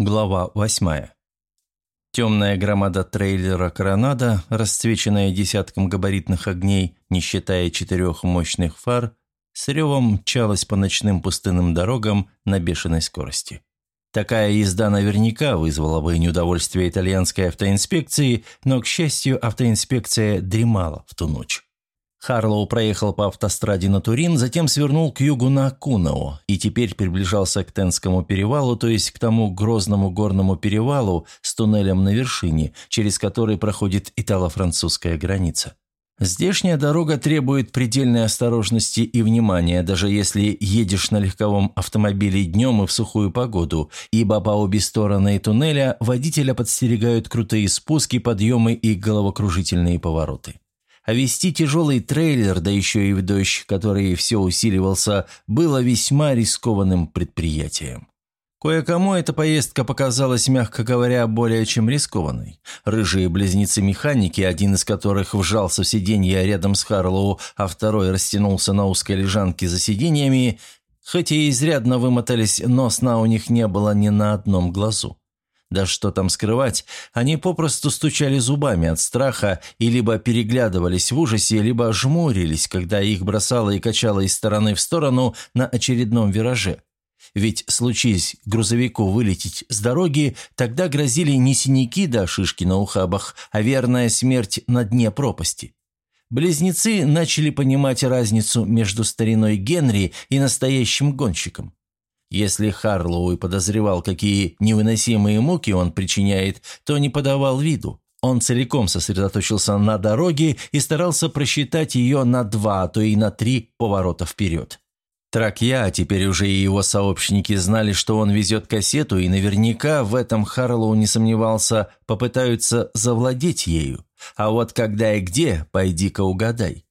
Глава восьмая. Темная громада трейлера «Коронада», расцвеченная десятком габаритных огней, не считая четырех мощных фар, с ревом мчалась по ночным пустынным дорогам на бешеной скорости. Такая езда наверняка вызвала бы неудовольствие итальянской автоинспекции, но, к счастью, автоинспекция дремала в ту ночь. Харлоу проехал по автостраде на Турин, затем свернул к югу на Кунао и теперь приближался к Тенскому перевалу, то есть к тому грозному горному перевалу с туннелем на вершине, через который проходит итало-французская граница. Здешняя дорога требует предельной осторожности и внимания, даже если едешь на легковом автомобиле днем и в сухую погоду, ибо по обе стороны туннеля водителя подстерегают крутые спуски, подъемы и головокружительные повороты. А вести тяжелый трейлер, да еще и в дождь, который все усиливался, было весьма рискованным предприятием. Кое-кому эта поездка показалась, мягко говоря, более чем рискованной. Рыжие близнецы-механики, один из которых вжался в сиденье рядом с Харлоу, а второй растянулся на узкой лежанке за сиденьями, хоть и изрядно вымотались, но сна у них не было ни на одном глазу. Да что там скрывать, они попросту стучали зубами от страха и либо переглядывались в ужасе, либо жмурились, когда их бросало и качало из стороны в сторону на очередном вираже. Ведь случись грузовику вылететь с дороги, тогда грозили не синяки да шишки на ухабах, а верная смерть на дне пропасти. Близнецы начали понимать разницу между стариной Генри и настоящим гонщиком. Если Харлоу и подозревал, какие невыносимые муки он причиняет, то не подавал виду. Он целиком сосредоточился на дороге и старался просчитать ее на два, а то и на три поворота вперед. Тракья, а теперь уже и его сообщники знали, что он везет кассету, и наверняка в этом Харлоу не сомневался, попытаются завладеть ею. А вот когда и где, пойди-ка угадай.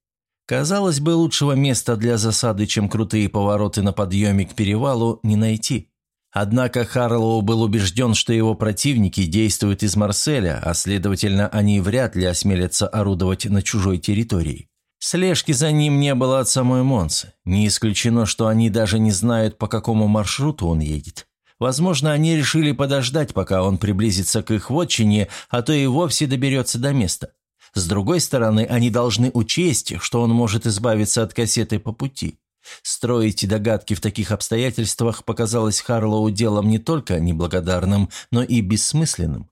Казалось бы, лучшего места для засады, чем крутые повороты на подъеме к перевалу, не найти. Однако Харлоу был убежден, что его противники действуют из Марселя, а следовательно, они вряд ли осмелятся орудовать на чужой территории. Слежки за ним не было от самой Монсы. Не исключено, что они даже не знают, по какому маршруту он едет. Возможно, они решили подождать, пока он приблизится к их вотчине, а то и вовсе доберется до места. С другой стороны, они должны учесть, что он может избавиться от кассеты по пути. Строить догадки в таких обстоятельствах показалось Харлоу делом не только неблагодарным, но и бессмысленным.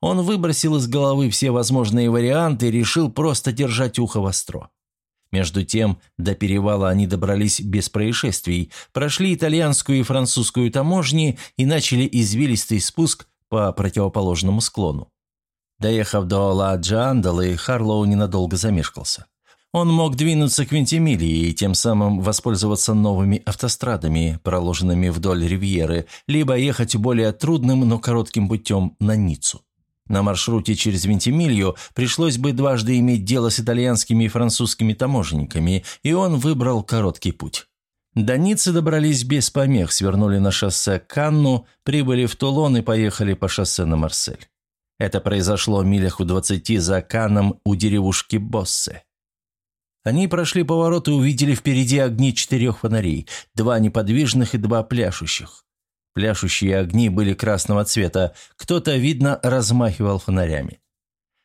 Он выбросил из головы все возможные варианты и решил просто держать ухо востро. Между тем, до перевала они добрались без происшествий, прошли итальянскую и французскую таможни и начали извилистый спуск по противоположному склону. Доехав до Ла-Джандалы, Харлоу ненадолго замешкался. Он мог двинуться к Вентимилии и тем самым воспользоваться новыми автострадами, проложенными вдоль Ривьеры, либо ехать более трудным, но коротким путем на Ниццу. На маршруте через Вентимилью пришлось бы дважды иметь дело с итальянскими и французскими таможенниками, и он выбрал короткий путь. До Ниццы добрались без помех, свернули на шоссе Канну, прибыли в Тулон и поехали по шоссе на Марсель. Это произошло милях у двадцати за Каном у деревушки Боссе. Они прошли поворот и увидели впереди огни четырех фонарей, два неподвижных и два пляшущих. Пляшущие огни были красного цвета, кто-то, видно, размахивал фонарями.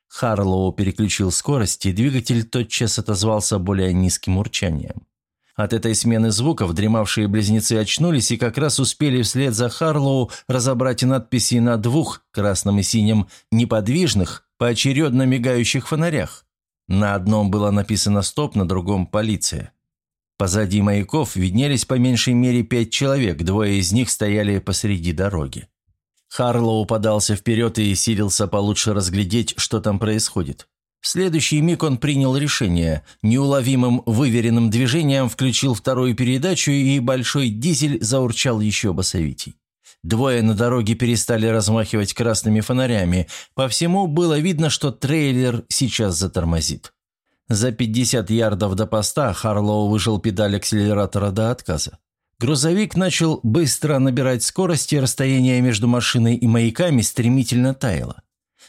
Харлоу переключил скорость, и двигатель тотчас отозвался более низким урчанием. От этой смены звуков дремавшие близнецы очнулись и как раз успели вслед за Харлоу разобрать надписи на двух, красном и синем, неподвижных, поочередно мигающих фонарях. На одном было написано «Стоп», на другом «Полиция». Позади маяков виднелись по меньшей мере пять человек, двое из них стояли посреди дороги. Харлоу подался вперед и силился получше разглядеть, что там происходит. В следующий миг он принял решение. Неуловимым выверенным движением включил вторую передачу, и большой дизель заурчал еще басовитей. Двое на дороге перестали размахивать красными фонарями. По всему было видно, что трейлер сейчас затормозит. За 50 ярдов до поста Харлоу выжил педаль акселератора до отказа. Грузовик начал быстро набирать скорость, и расстояние между машиной и маяками стремительно таяло.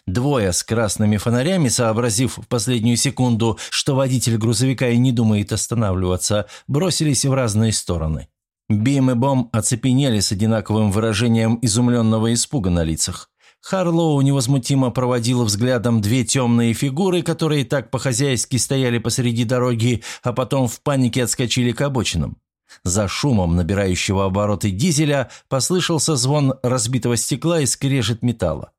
Двое с красными фонарями, сообразив в последнюю секунду, что водитель грузовика и не думает останавливаться, бросились в разные стороны. Бим и Бом оцепенели с одинаковым выражением изумленного испуга на лицах. Харлоу невозмутимо проводил взглядом две темные фигуры, которые так по-хозяйски стояли посреди дороги, а потом в панике отскочили к обочинам. За шумом набирающего обороты дизеля послышался звон разбитого стекла и скрежет металла.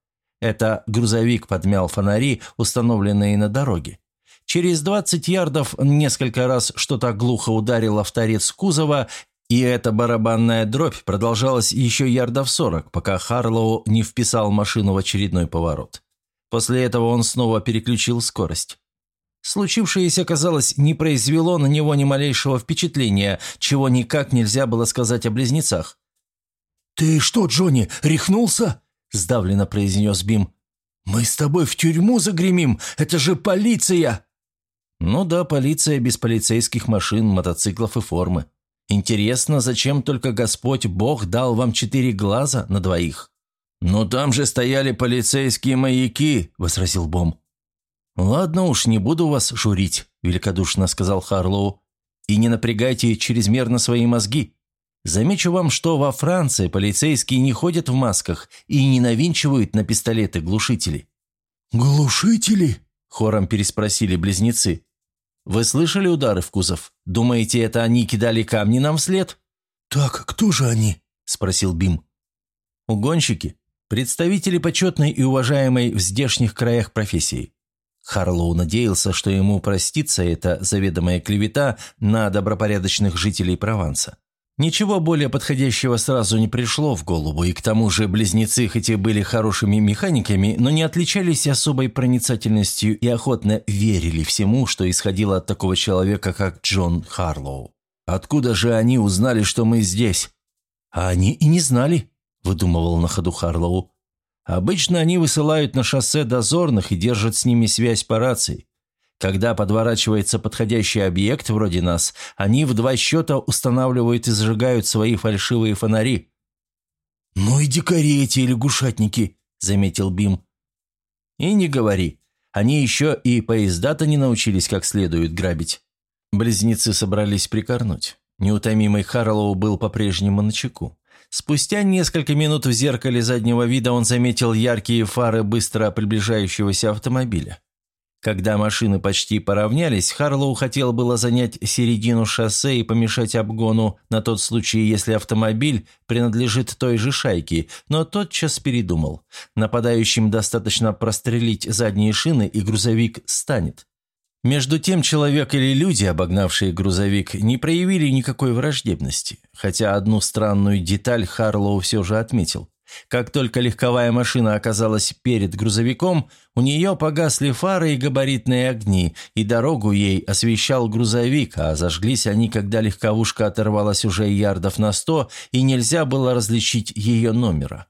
Это грузовик подмял фонари, установленные на дороге. Через 20 ярдов несколько раз что-то глухо ударило в торец кузова, и эта барабанная дробь продолжалась еще ярдов сорок, пока Харлоу не вписал машину в очередной поворот. После этого он снова переключил скорость. Случившееся, казалось, не произвело на него ни малейшего впечатления, чего никак нельзя было сказать о близнецах. «Ты что, Джонни, рехнулся?» – сдавленно произнес Бим. «Мы с тобой в тюрьму загремим, это же полиция!» «Ну да, полиция без полицейских машин, мотоциклов и формы», Интересно, зачем только Господь Бог дал вам четыре глаза на двоих?» «Ну там же стояли полицейские маяки», – возразил Бом. «Ладно уж, не буду вас журить», – великодушно сказал Харлоу. «И не напрягайте чрезмерно свои мозги. Замечу вам, что во Франции полицейские не ходят в масках и не навинчивают на пистолеты глушители». «Глушители?» – хором переспросили близнецы. Вы слышали удары в кузов? Думаете, это они кидали камни нам вслед?» «Так, кто же они?» – спросил Бим. «Угонщики. Представители почетной и уважаемой в здешних краях профессии». Харлоу надеялся, что ему простится эта заведомая клевета на добропорядочных жителей Прованса. Ничего более подходящего сразу не пришло в голову, и к тому же близнецы хоть и были хорошими механиками, но не отличались особой проницательностью и охотно верили всему, что исходило от такого человека, как Джон Харлоу. «Откуда же они узнали, что мы здесь?» «А они и не знали», – выдумывал на ходу Харлоу. «Обычно они высылают на шоссе дозорных и держат с ними связь по рации. Когда подворачивается подходящий объект вроде нас, они в два счета устанавливают и зажигают свои фальшивые фонари». «Ну и дикари эти лягушатники», — заметил Бим. «И не говори. Они еще и поезда-то не научились как следует грабить». Близнецы собрались прикорнуть. Неутомимый Харлоу был по-прежнему на чеку. Спустя несколько минут в зеркале заднего вида он заметил яркие фары быстро приближающегося автомобиля. Когда машины почти поравнялись, Харлоу хотел было занять середину шоссе и помешать обгону на тот случай, если автомобиль принадлежит той же шайке, но тотчас передумал. Нападающим достаточно прострелить задние шины, и грузовик станет. Между тем человек или люди, обогнавшие грузовик, не проявили никакой враждебности, хотя одну странную деталь Харлоу все же отметил. Как только легковая машина оказалась перед грузовиком, у нее погасли фары и габаритные огни, и дорогу ей освещал грузовик, а зажглись они, когда легковушка оторвалась уже ярдов на сто, и нельзя было различить ее номера.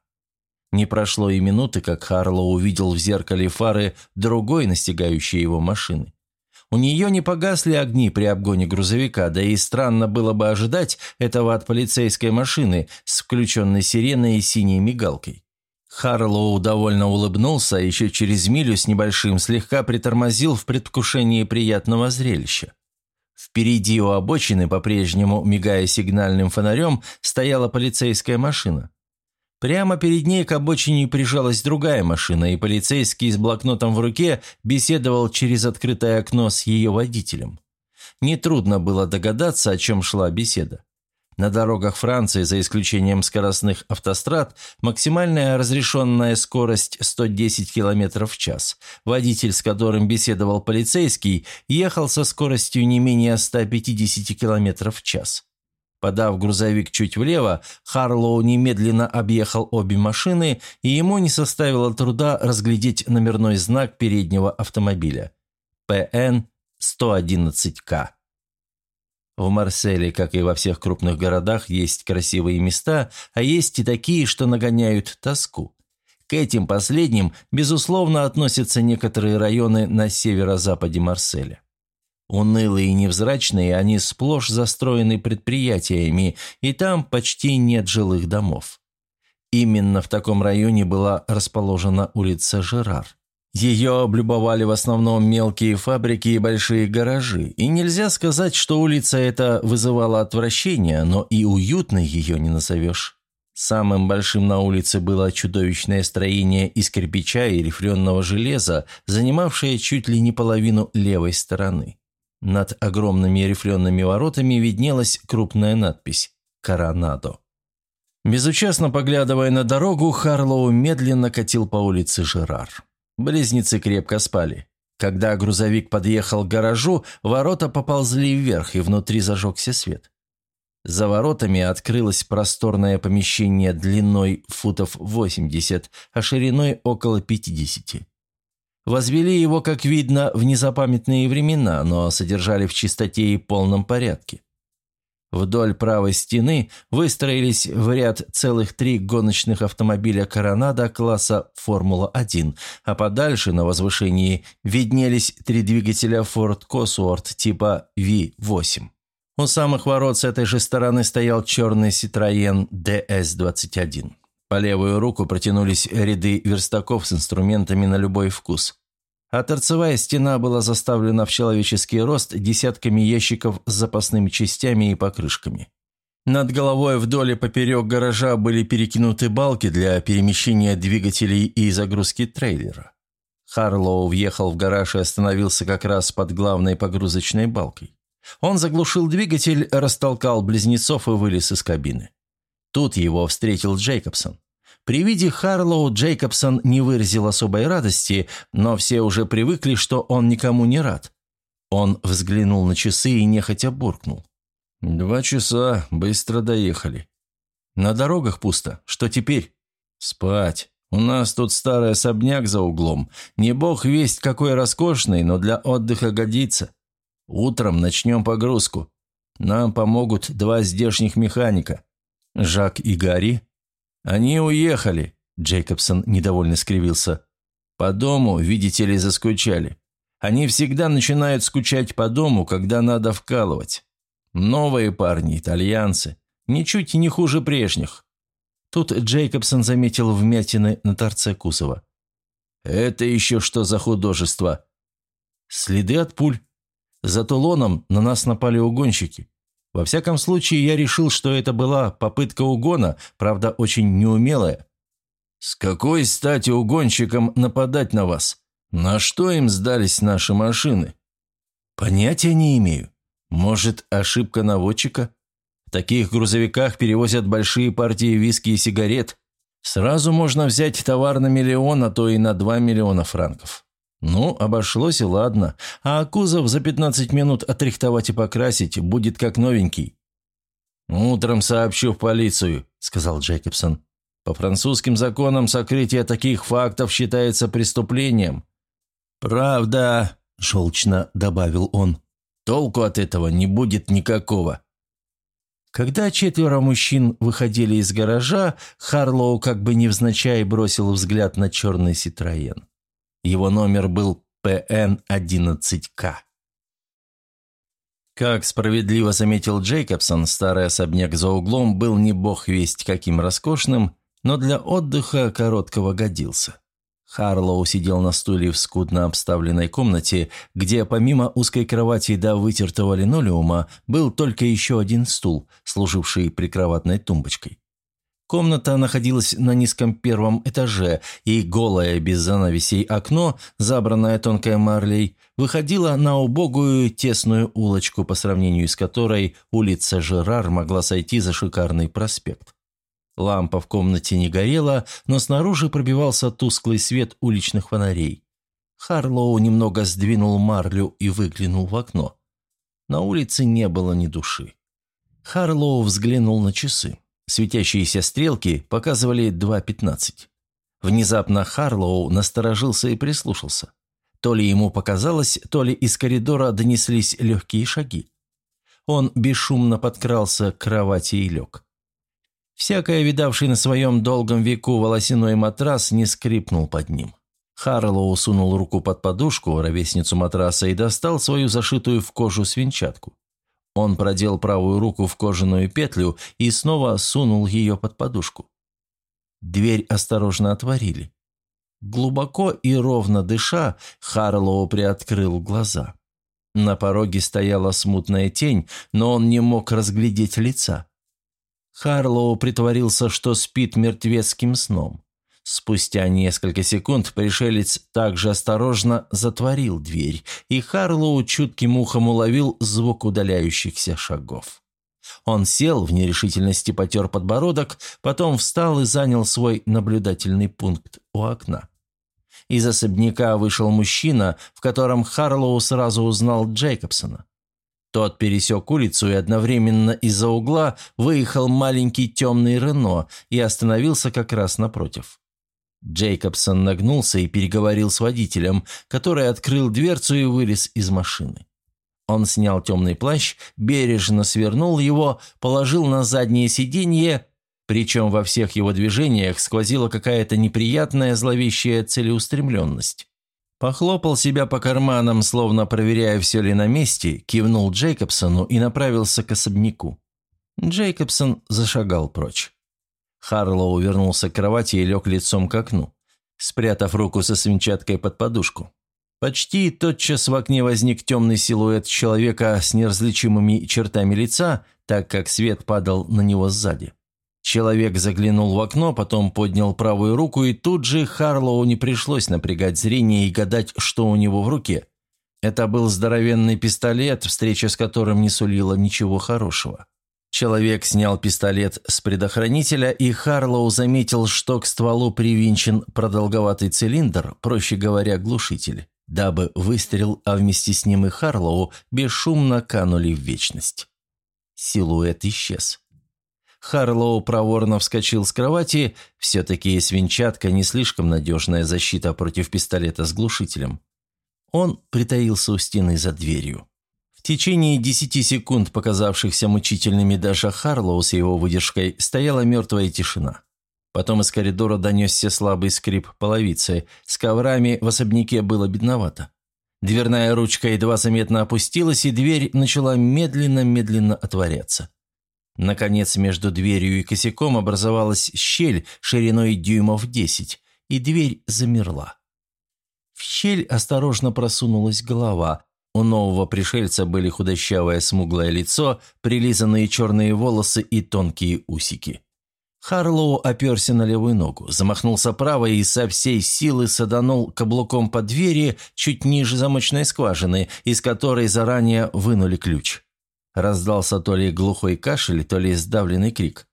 Не прошло и минуты, как Харло увидел в зеркале фары другой настигающей его машины. У нее не погасли огни при обгоне грузовика, да и странно было бы ожидать этого от полицейской машины с включенной сиреной и синей мигалкой. Харлоу довольно улыбнулся, а еще через милю с небольшим слегка притормозил в предвкушении приятного зрелища. Впереди у обочины, по-прежнему мигая сигнальным фонарем, стояла полицейская машина. Прямо перед ней к обочине прижалась другая машина, и полицейский с блокнотом в руке беседовал через открытое окно с ее водителем. Нетрудно было догадаться, о чем шла беседа. На дорогах Франции, за исключением скоростных автострад, максимальная разрешенная скорость 110 км в час. Водитель, с которым беседовал полицейский, ехал со скоростью не менее 150 км в час. Подав грузовик чуть влево, Харлоу немедленно объехал обе машины, и ему не составило труда разглядеть номерной знак переднего автомобиля. ПН-111К. В Марселе, как и во всех крупных городах, есть красивые места, а есть и такие, что нагоняют тоску. К этим последним, безусловно, относятся некоторые районы на северо-западе Марселя. Унылые и невзрачные, они сплошь застроены предприятиями, и там почти нет жилых домов. Именно в таком районе была расположена улица Жерар. Ее облюбовали в основном мелкие фабрики и большие гаражи, и нельзя сказать, что улица эта вызывала отвращение, но и уютной ее не назовешь. Самым большим на улице было чудовищное строение из кирпича и рифленого железа, занимавшее чуть ли не половину левой стороны. Над огромными рифлеными воротами виднелась крупная надпись «Коронадо». Безучастно поглядывая на дорогу, Харлоу медленно катил по улице Жерар. Близнецы крепко спали. Когда грузовик подъехал к гаражу, ворота поползли вверх, и внутри зажегся свет. За воротами открылось просторное помещение длиной футов 80, а шириной около 50. Возвели его, как видно, в незапамятные времена, но содержали в чистоте и полном порядке. Вдоль правой стены выстроились в ряд целых три гоночных автомобиля «Коронада» класса «Формула-1», а подальше на возвышении виднелись три двигателя «Форд Косуорт» типа V8. У самых ворот с этой же стороны стоял черный «Ситроен DS-21». По левую руку протянулись ряды верстаков с инструментами на любой вкус а торцевая стена была заставлена в человеческий рост десятками ящиков с запасными частями и покрышками. Над головой вдоль и поперек гаража были перекинуты балки для перемещения двигателей и загрузки трейлера. Харлоу въехал в гараж и остановился как раз под главной погрузочной балкой. Он заглушил двигатель, растолкал близнецов и вылез из кабины. Тут его встретил Джейкобсон. При виде Харлоу Джейкобсон не выразил особой радости, но все уже привыкли, что он никому не рад. Он взглянул на часы и нехотя буркнул. «Два часа, быстро доехали. На дорогах пусто. Что теперь?» «Спать. У нас тут старый особняк за углом. Не бог весть какой роскошный, но для отдыха годится. Утром начнем погрузку. Нам помогут два здешних механика. Жак и Гарри «Они уехали», – Джейкобсон недовольно скривился. «По дому, видите ли, заскучали. Они всегда начинают скучать по дому, когда надо вкалывать. Новые парни, итальянцы, ничуть не хуже прежних». Тут Джейкобсон заметил вмятины на торце кузова. «Это еще что за художество?» «Следы от пуль. За Тулоном на нас напали угонщики. Во всяком случае, я решил, что это была попытка угона, правда, очень неумелая. «С какой стати угонщикам нападать на вас? На что им сдались наши машины?» «Понятия не имею. Может, ошибка наводчика? В таких грузовиках перевозят большие партии виски и сигарет. Сразу можно взять товар на миллион, а то и на два миллиона франков. Ну, обошлось и ладно. А кузов за 15 минут отрихтовать и покрасить будет как новенький. «Утром сообщу в полицию», — сказал Джейкобсон. «По французским законам сокрытие таких фактов считается преступлением». «Правда», — желчно добавил он. «Толку от этого не будет никакого». Когда четверо мужчин выходили из гаража, Харлоу как бы невзначай бросил взгляд на черный Ситроен. Его номер был ПН-11К. Как справедливо заметил Джейкобсон, старый особняк за углом был не бог весть каким роскошным, но для отдыха короткого годился. Харлоу сидел на стуле в скудно обставленной комнате, где помимо узкой кровати до вытертого линолеума был только еще один стул, служивший прикроватной тумбочкой. Комната находилась на низком первом этаже, и голое без занавесей окно, забранное тонкой марлей, выходило на убогую тесную улочку, по сравнению с которой улица Жерар могла сойти за шикарный проспект. Лампа в комнате не горела, но снаружи пробивался тусклый свет уличных фонарей. Харлоу немного сдвинул марлю и выглянул в окно. На улице не было ни души. Харлоу взглянул на часы. Светящиеся стрелки показывали 2.15. Внезапно Харлоу насторожился и прислушался. То ли ему показалось, то ли из коридора донеслись легкие шаги. Он бесшумно подкрался к кровати и лег. Всякое видавший на своем долгом веку волосяной матрас не скрипнул под ним. Харлоу сунул руку под подушку, ровесницу матраса, и достал свою зашитую в кожу свинчатку. Он продел правую руку в кожаную петлю и снова сунул ее под подушку. Дверь осторожно отворили. Глубоко и ровно дыша, Харлоу приоткрыл глаза. На пороге стояла смутная тень, но он не мог разглядеть лица. Харлоу притворился, что спит мертвецким сном. Спустя несколько секунд пришелец также осторожно затворил дверь, и Харлоу чутким ухом уловил звук удаляющихся шагов. Он сел, в нерешительности потер подбородок, потом встал и занял свой наблюдательный пункт у окна. Из особняка вышел мужчина, в котором Харлоу сразу узнал Джейкобсона. Тот пересек улицу и одновременно из-за угла выехал маленький темный Рено и остановился как раз напротив. Джейкобсон нагнулся и переговорил с водителем, который открыл дверцу и вылез из машины. Он снял темный плащ, бережно свернул его, положил на заднее сиденье причем во всех его движениях сквозила какая-то неприятная зловещая целеустремленность. Похлопал себя по карманам, словно проверяя, все ли на месте, кивнул Джейкобсону и направился к особняку. Джейкобсон зашагал прочь. Харлоу вернулся к кровати и лег лицом к окну, спрятав руку со свинчаткой под подушку. Почти тотчас в окне возник темный силуэт человека с неразличимыми чертами лица, так как свет падал на него сзади. Человек заглянул в окно, потом поднял правую руку, и тут же Харлоу не пришлось напрягать зрение и гадать, что у него в руке. Это был здоровенный пистолет, встреча с которым не сулила ничего хорошего. Человек снял пистолет с предохранителя, и Харлоу заметил, что к стволу привинчен продолговатый цилиндр, проще говоря, глушитель, дабы выстрел, а вместе с ним и Харлоу бесшумно канули в вечность. Силуэт исчез. Харлоу проворно вскочил с кровати, все-таки свинчатка не слишком надежная защита против пистолета с глушителем. Он притаился у стены за дверью. Течение десяти секунд, показавшихся мучительными даже Харлоу с его выдержкой, стояла мертвая тишина. Потом из коридора донесся слабый скрип половицы. С коврами в особняке было бедновато. Дверная ручка едва заметно опустилась, и дверь начала медленно-медленно отворяться. Наконец, между дверью и косяком образовалась щель шириной дюймов десять, и дверь замерла. В щель осторожно просунулась голова. У нового пришельца были худощавое смуглое лицо, прилизанные черные волосы и тонкие усики. Харлоу оперся на левую ногу, замахнулся правой и со всей силы саданул каблуком по двери чуть ниже замочной скважины, из которой заранее вынули ключ. Раздался то ли глухой кашель, то ли сдавленный крик.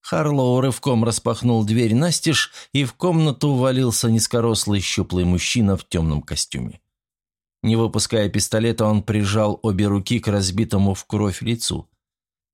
Харлоу рывком распахнул дверь настежь, и в комнату ввалился низкорослый щуплый мужчина в темном костюме. Не выпуская пистолета, он прижал обе руки к разбитому в кровь лицу.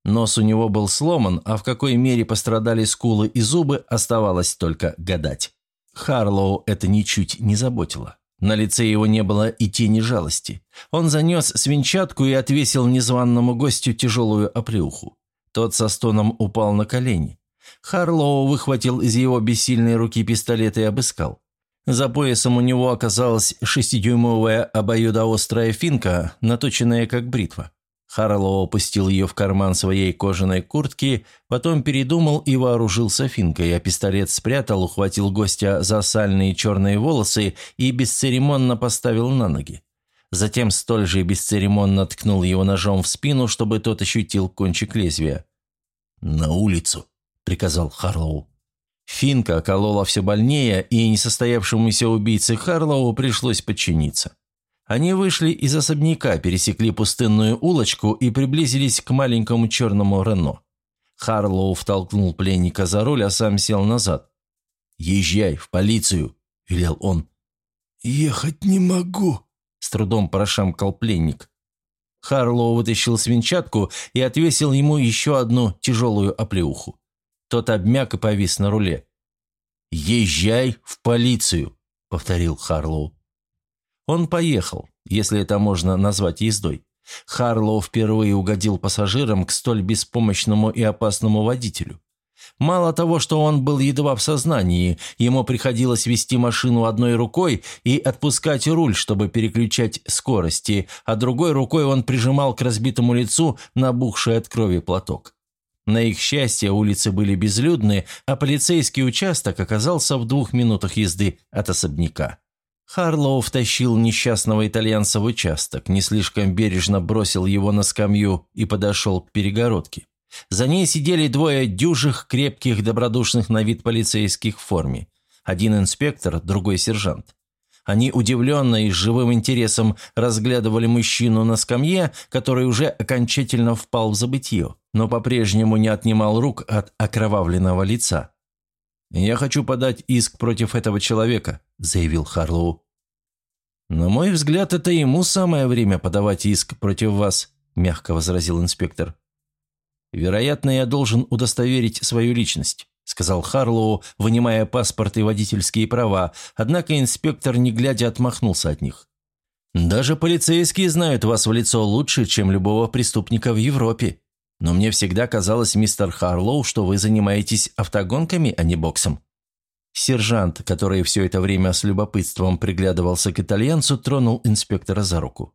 Нос у него был сломан, а в какой мере пострадали скулы и зубы, оставалось только гадать. Харлоу это ничуть не заботило. На лице его не было и тени жалости. Он занес свинчатку и отвесил незваному гостю тяжелую оплеуху. Тот со стоном упал на колени. Харлоу выхватил из его бессильной руки пистолет и обыскал. За поясом у него оказалась шестидюймовая обоюдоострая финка, наточенная как бритва. Харлоу опустил ее в карман своей кожаной куртки, потом передумал и вооружился финкой, а пистолет спрятал, ухватил гостя за сальные черные волосы и бесцеремонно поставил на ноги. Затем столь же бесцеремонно ткнул его ножом в спину, чтобы тот ощутил кончик лезвия. «На улицу», — приказал Харлоу. Финка колола все больнее, и несостоявшемуся убийце Харлоу пришлось подчиниться. Они вышли из особняка, пересекли пустынную улочку и приблизились к маленькому черному Рено. Харлоу втолкнул пленника за руль, а сам сел назад. «Езжай в полицию», – велел он. «Ехать не могу», – с трудом прошамкал пленник. Харлоу вытащил свинчатку и отвесил ему еще одну тяжелую оплеуху. Тот обмяк и повис на руле. «Езжай в полицию», – повторил Харлоу. Он поехал, если это можно назвать ездой. Харлоу впервые угодил пассажирам к столь беспомощному и опасному водителю. Мало того, что он был едва в сознании, ему приходилось вести машину одной рукой и отпускать руль, чтобы переключать скорости, а другой рукой он прижимал к разбитому лицу набухший от крови платок. На их счастье улицы были безлюдны, а полицейский участок оказался в двух минутах езды от особняка. Харлоу втащил несчастного итальянца в участок, не слишком бережно бросил его на скамью и подошел к перегородке. За ней сидели двое дюжих, крепких, добродушных на вид полицейских в форме. Один инспектор, другой сержант. Они удивленно и с живым интересом разглядывали мужчину на скамье, который уже окончательно впал в забытье, но по-прежнему не отнимал рук от окровавленного лица. «Я хочу подать иск против этого человека», – заявил Харлоу. «На мой взгляд, это ему самое время подавать иск против вас», – мягко возразил инспектор. «Вероятно, я должен удостоверить свою личность сказал Харлоу, вынимая паспорт и водительские права, однако инспектор, не глядя, отмахнулся от них. «Даже полицейские знают вас в лицо лучше, чем любого преступника в Европе. Но мне всегда казалось, мистер Харлоу, что вы занимаетесь автогонками, а не боксом». Сержант, который все это время с любопытством приглядывался к итальянцу, тронул инспектора за руку.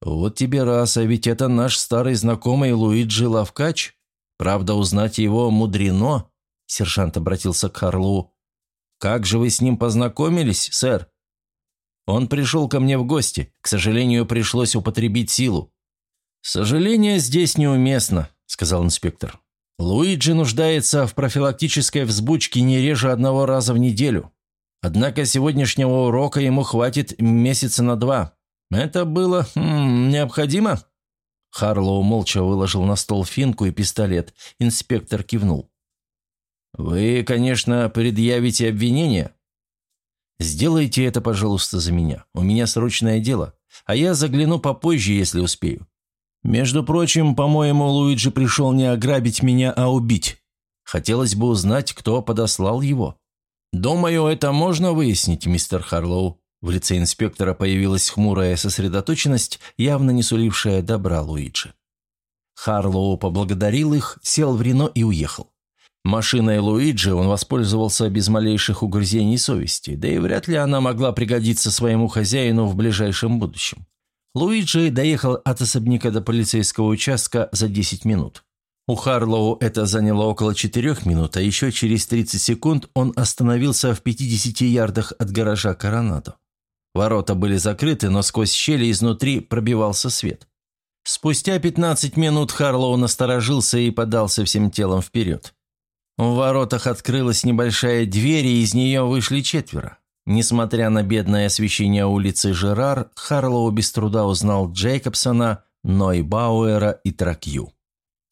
«Вот тебе раз, а ведь это наш старый знакомый Луиджи Лавкач. Правда, узнать его мудрено, Сержант обратился к Харлоу. «Как же вы с ним познакомились, сэр?» «Он пришел ко мне в гости. К сожалению, пришлось употребить силу». «Сожаление здесь неуместно», — сказал инспектор. «Луиджи нуждается в профилактической взбучке не реже одного раза в неделю. Однако сегодняшнего урока ему хватит месяца на два. Это было хм, необходимо?» Харлоу молча выложил на стол финку и пистолет. Инспектор кивнул. «Вы, конечно, предъявите обвинение?» «Сделайте это, пожалуйста, за меня. У меня срочное дело, а я загляну попозже, если успею. Между прочим, по-моему, Луиджи пришел не ограбить меня, а убить. Хотелось бы узнать, кто подослал его. Думаю, это можно выяснить, мистер Харлоу». В лице инспектора появилась хмурая сосредоточенность, явно не сулившая добра Луиджи. Харлоу поблагодарил их, сел в Рено и уехал. Машиной Луиджи он воспользовался без малейших угрызений совести, да и вряд ли она могла пригодиться своему хозяину в ближайшем будущем. Луиджи доехал от особняка до полицейского участка за 10 минут. У Харлоу это заняло около 4 минут, а еще через 30 секунд он остановился в 50 ярдах от гаража Коронадо. Ворота были закрыты, но сквозь щели изнутри пробивался свет. Спустя 15 минут Харлоу насторожился и подался всем телом вперед. В воротах открылась небольшая дверь, и из нее вышли четверо. Несмотря на бедное освещение улицы Жерар, Харлоу без труда узнал Джейкобсона, Нойбауэра и Тракью.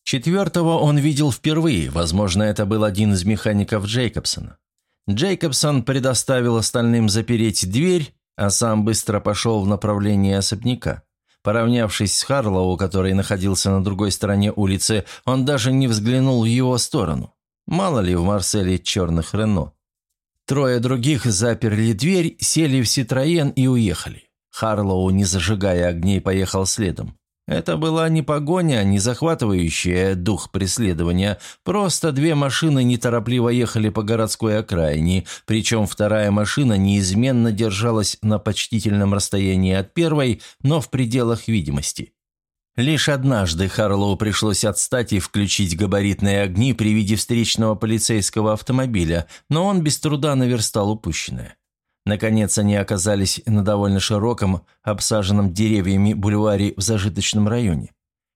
Четвертого он видел впервые, возможно, это был один из механиков Джейкобсона. Джейкобсон предоставил остальным запереть дверь, а сам быстро пошел в направлении особняка. Поравнявшись с Харлоу, который находился на другой стороне улицы, он даже не взглянул в его сторону. Мало ли в Марселе черных Рено. Трое других заперли дверь, сели в Ситроен и уехали. Харлоу, не зажигая огней, поехал следом. Это была не погоня, не захватывающая дух преследования, просто две машины неторопливо ехали по городской окраине, причем вторая машина неизменно держалась на почтительном расстоянии от первой, но в пределах видимости. Лишь однажды Харлоу пришлось отстать и включить габаритные огни при виде встречного полицейского автомобиля, но он без труда наверстал упущенное. Наконец они оказались на довольно широком, обсаженном деревьями бульваре в зажиточном районе.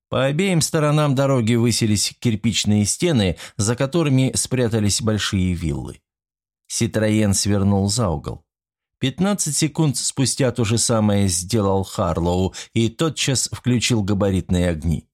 По обеим сторонам дороги высились кирпичные стены, за которыми спрятались большие виллы. Ситроен свернул за угол. Пятнадцать секунд спустя то же самое сделал Харлоу и тотчас включил габаритные огни.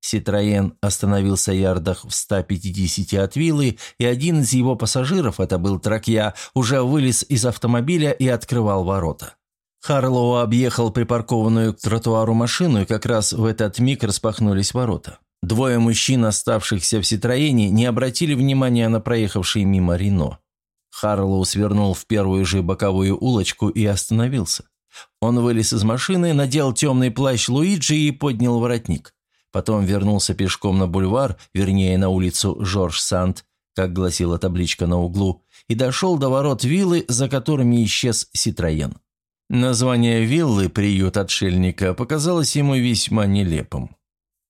Ситроен остановился ярдах в 150 от виллы, и один из его пассажиров, это был Тракья, уже вылез из автомобиля и открывал ворота. Харлоу объехал припаркованную к тротуару машину, и как раз в этот миг распахнулись ворота. Двое мужчин, оставшихся в Ситроене, не обратили внимания на проехавший мимо Рено. Харлоу свернул в первую же боковую улочку и остановился. Он вылез из машины, надел темный плащ Луиджи и поднял воротник. Потом вернулся пешком на бульвар, вернее, на улицу Жорж-Сант, как гласила табличка на углу, и дошел до ворот виллы, за которыми исчез Ситроен. Название виллы «Приют отшельника» показалось ему весьма нелепым.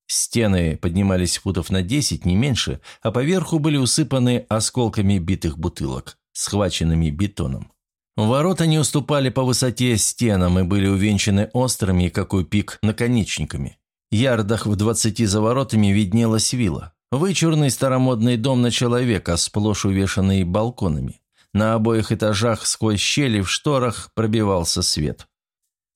Стены поднимались футов на десять, не меньше, а поверху были усыпаны осколками битых бутылок, схваченными бетоном. Ворота не уступали по высоте стенам и были увенчаны острыми, как у пик, наконечниками. Ярдах в двадцати за воротами виднелась вилла. Вычурный старомодный дом на человека, сплошь увешанный балконами. На обоих этажах сквозь щели в шторах пробивался свет.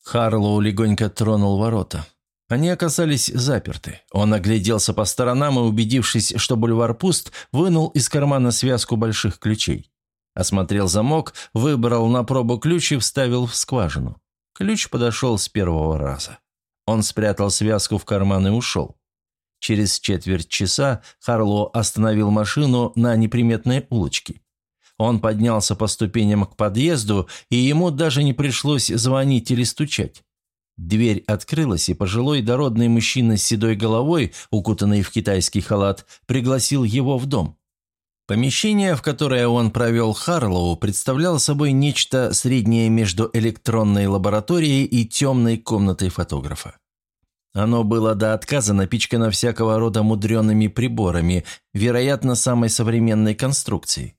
Харлоу легонько тронул ворота. Они оказались заперты. Он огляделся по сторонам и, убедившись, что бульвар пуст, вынул из кармана связку больших ключей. Осмотрел замок, выбрал на пробу ключ и вставил в скважину. Ключ подошел с первого раза. Он спрятал связку в карман и ушел. Через четверть часа Харло остановил машину на неприметной улочке. Он поднялся по ступеням к подъезду, и ему даже не пришлось звонить или стучать. Дверь открылась, и пожилой дородный мужчина с седой головой, укутанный в китайский халат, пригласил его в дом. Помещение, в которое он провел Харлоу, представляло собой нечто среднее между электронной лабораторией и темной комнатой фотографа. Оно было до отказа напичкано всякого рода мудреными приборами, вероятно, самой современной конструкции.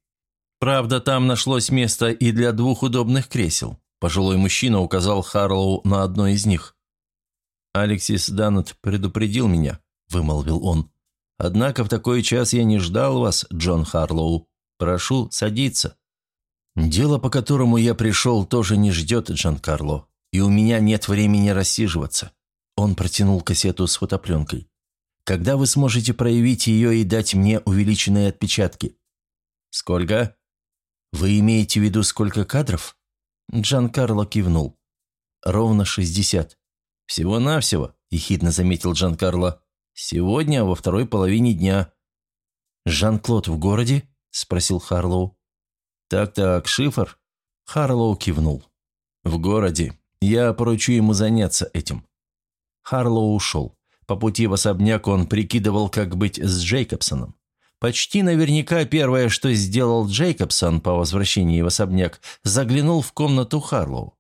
Правда, там нашлось место и для двух удобных кресел. Пожилой мужчина указал Харлоу на одно из них. «Алексис Даннет предупредил меня», – вымолвил он. «Однако в такой час я не ждал вас, Джон Харлоу. Прошу садиться». «Дело, по которому я пришел, тоже не ждет Джан Карло, и у меня нет времени рассиживаться». Он протянул кассету с фотопленкой. «Когда вы сможете проявить ее и дать мне увеличенные отпечатки?» «Сколько?» «Вы имеете в виду, сколько кадров?» Джан Карло кивнул. «Ровно шестьдесят». «Всего-навсего», – ехидно заметил Джан Карло. «Сегодня, во второй половине дня». «Жан-Клод в городе?» – спросил Харлоу. «Так-так, шифр?» Харлоу кивнул. «В городе. Я поручу ему заняться этим». Харлоу ушел. По пути в особняк он прикидывал, как быть с Джейкобсоном. Почти наверняка первое, что сделал Джейкобсон по возвращении в особняк, заглянул в комнату Харлоу.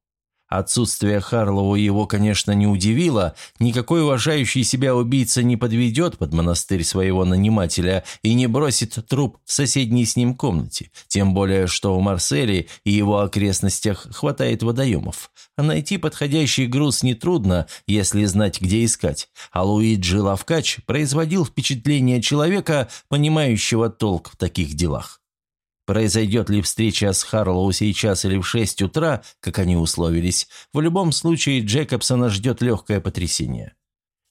Отсутствие Харлоу его, конечно, не удивило. Никакой уважающий себя убийца не подведет под монастырь своего нанимателя и не бросит труп в соседней с ним комнате. Тем более, что в Марселе и его окрестностях хватает водоемов. Найти подходящий груз нетрудно, если знать, где искать. А Луиджи Лавкач производил впечатление человека, понимающего толк в таких делах. Произойдет ли встреча с Харлоу сейчас или в шесть утра, как они условились, в любом случае Джейкобсона ждет легкое потрясение.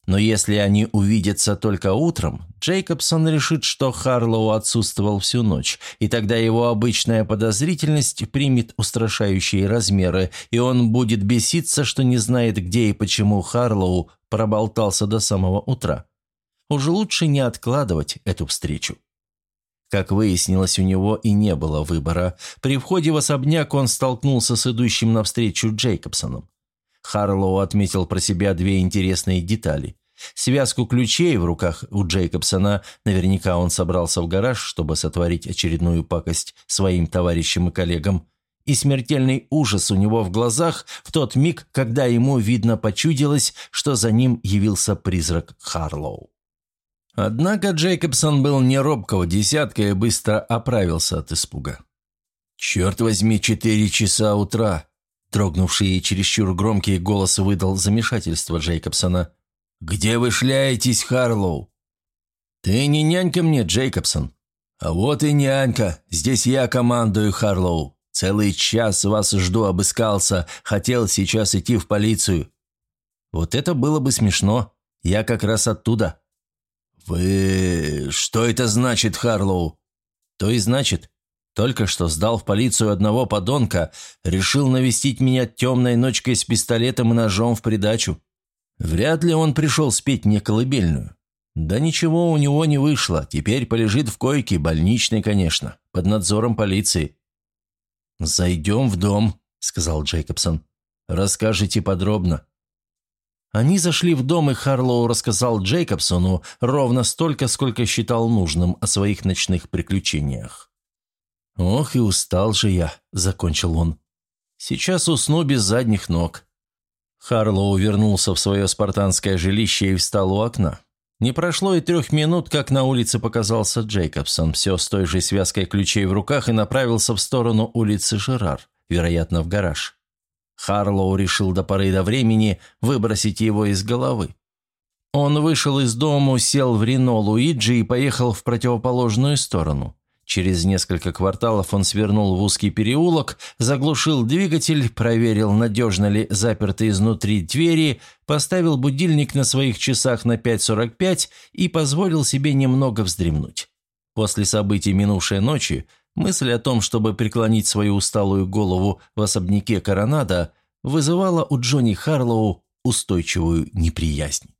Но если они увидятся только утром, Джейкобсон решит, что Харлоу отсутствовал всю ночь, и тогда его обычная подозрительность примет устрашающие размеры, и он будет беситься, что не знает, где и почему Харлоу проболтался до самого утра. Уже лучше не откладывать эту встречу. Как выяснилось, у него и не было выбора. При входе в особняк он столкнулся с идущим навстречу Джейкобсоном. Харлоу отметил про себя две интересные детали. Связку ключей в руках у Джейкобсона, наверняка он собрался в гараж, чтобы сотворить очередную пакость своим товарищам и коллегам, и смертельный ужас у него в глазах в тот миг, когда ему, видно, почудилось, что за ним явился призрак Харлоу. Однако Джейкобсон был не робкого десятка и быстро оправился от испуга. «Черт возьми, четыре часа утра!» Трогнувший и чересчур громкий голос выдал замешательство Джейкобсона. «Где вы шляетесь, Харлоу?» «Ты не нянька мне, Джейкобсон». «А вот и нянька. Здесь я командую, Харлоу. Целый час вас жду, обыскался. Хотел сейчас идти в полицию». «Вот это было бы смешно. Я как раз оттуда». «Вы... что это значит, Харлоу?» «То и значит. Только что сдал в полицию одного подонка, решил навестить меня темной ночкой с пистолетом и ножом в придачу. Вряд ли он пришел спеть мне колыбельную. Да ничего у него не вышло, теперь полежит в койке, больничной, конечно, под надзором полиции». «Зайдем в дом», — сказал Джейкобсон. «Расскажите подробно». Они зашли в дом, и Харлоу рассказал Джейкобсону ровно столько, сколько считал нужным о своих ночных приключениях. «Ох, и устал же я», — закончил он. «Сейчас усну без задних ног». Харлоу вернулся в свое спартанское жилище и встал у окна. Не прошло и трех минут, как на улице показался Джейкобсон, все с той же связкой ключей в руках и направился в сторону улицы Жерар, вероятно, в гараж. Харлоу решил до поры до времени выбросить его из головы. Он вышел из дому, сел в Рено Луиджи и поехал в противоположную сторону. Через несколько кварталов он свернул в узкий переулок, заглушил двигатель, проверил, надежно ли заперты изнутри двери, поставил будильник на своих часах на 5.45 и позволил себе немного вздремнуть. После событий минувшей ночи мысль о том, чтобы преклонить свою усталую голову в особняке Коронада, вызывала у Джонни Харлоу устойчивую неприязнь.